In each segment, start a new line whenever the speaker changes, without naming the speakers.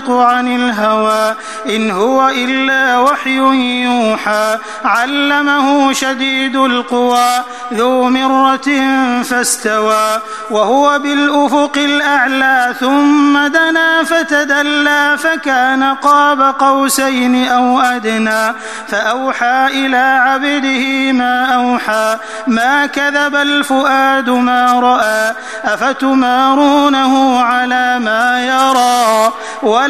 ينطق عن الهوى إن هو إلا وحي يوحى علمه شديد القوى ذو مرة فاستوى وهو بالأفق الأعلى ثم دنا فتدلى فكان قاب قوسين أو أدنى فأوحى إلى عبده ما أوحى ما كذب الفؤاد ما رأى أفتمارونه على ما يرى ولا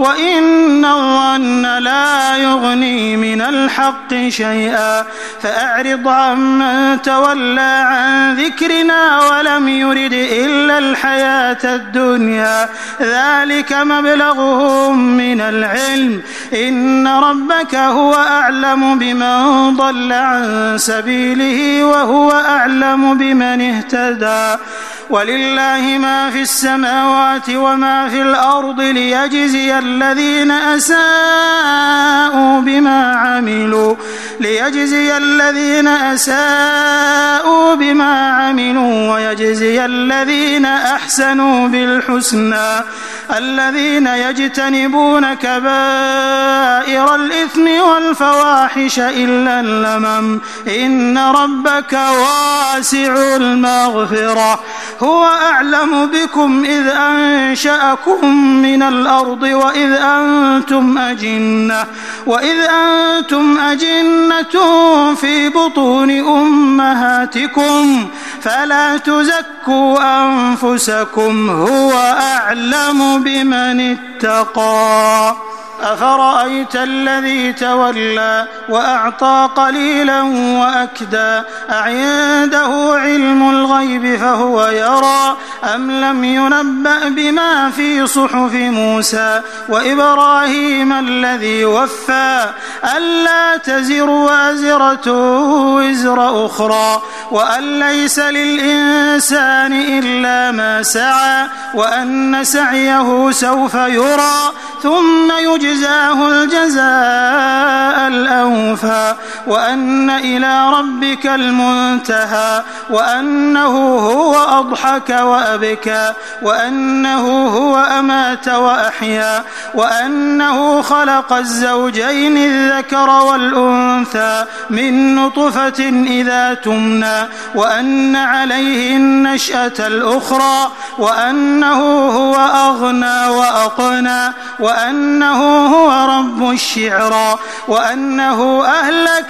وإن الظن لا يغني من الحق شيئا فأعرض عمن تولى عن ذكرنا ولم يرد إلا الحياة الدنيا ذلك مبلغهم من العلم إن ربك هو أعلم بمن ضل عن سبيله وهو أعلم بمن اهتدى ولله ما في السماوات وما في الأرض ليجزي الذين أساءوا بما عملوا ليجزي الذين أساءوا بما عملوا ويجزي الذين أحسنوا بالحسنى الذين يجتنبون كبائر الإثم والفواحش إلا اللمم إن ربك واسع المغفرة هو أعلم بكم إذ أنشأكم من الأرض وإذ أنتم أجنة وإذ أنتم أجنة ألسنتهم في بطون أمهاتكم فلا تزكوا أنفسكم هو أعلم بمن اتقى افرايت الذي تولى واعطى قليلا واكدى اعنده علم الغيب فهو يرى ام لم ينبا بما في صحف موسى وابراهيم الذي وفى الا تزر وازره وزر اخرى وان ليس للانسان الا ما سعى وان سعيه سوف يرى ثم يجزاه الجزاء الأوفى وأن إلى ربك المنتهى وأنه هو أضحك وأبكى وأنه هو أمات وأحيا وأنه خلق الزوجين الذكر والأنثى من نطفة إذا تمنى وأن عليه النشأة الأخرى وأنه هو أغنى وأقنى وأنه هو رب الشعرى وأنه أهلك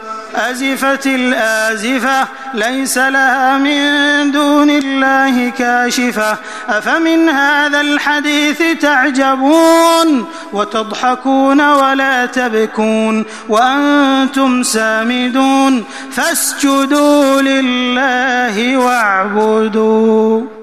أزفت الآزفة ليس لها من دون الله كاشفة أفمن هذا الحديث تعجبون وتضحكون ولا تبكون وأنتم سامدون فاسجدوا لله واعبدوا